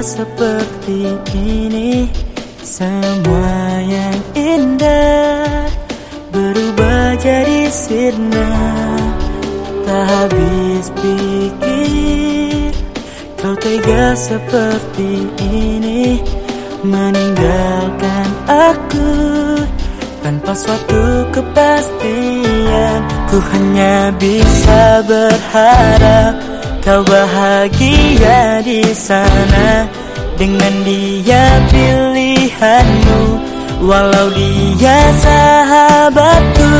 seperti ini Semua yang indah Berubah jadi sirna. Tak habis pikir Kau tega seperti ini. Meninggalkan aku Tanpa suatu kepastian. Ku hanya bisa berharap Kau bahagia di sana. Dengan dia pilihanmu. Walau dia sahabatku.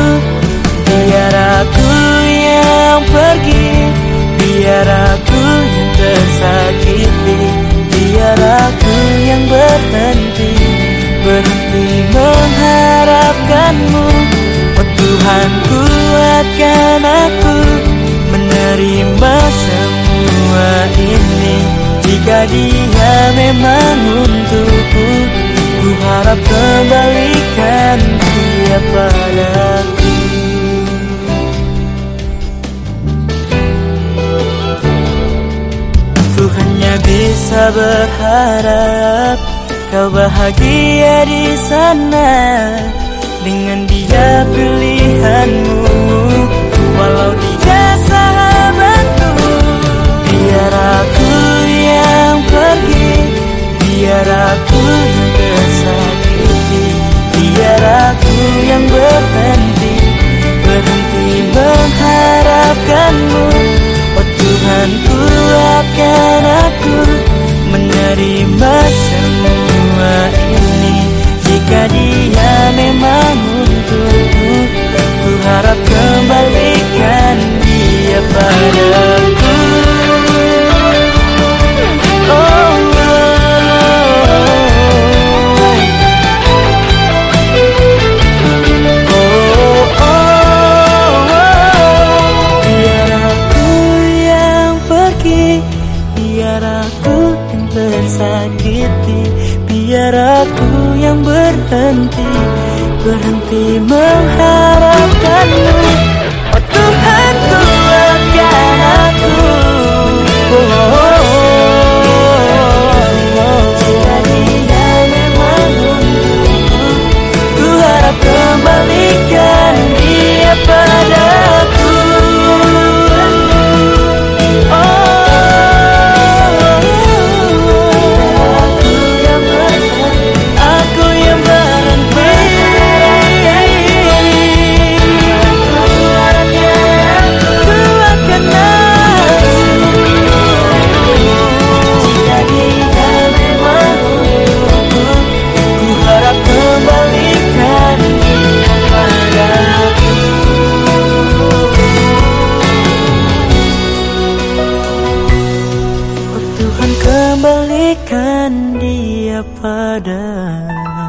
Biar aku yang pergi. Biar aku yang tersakiti. Biar aku yang berhenti. Berhenti mengharapkanmu. Oh Tuhan kuatkan aku dia memang untukku. Ku harap kembalikan dia padaku. Ku hanya bisa berharap Kau bahagia di sana. Dengan dia pilihanmu Walau dia Tuhan kuatkan aku Menerima semua ini. Jika dia memang untukku Ku harap kembalikan dia padaku Biar aku yang tersakiti Biar aku yang berhenti Berhenti mengharapkanmu kembalikan dia padaku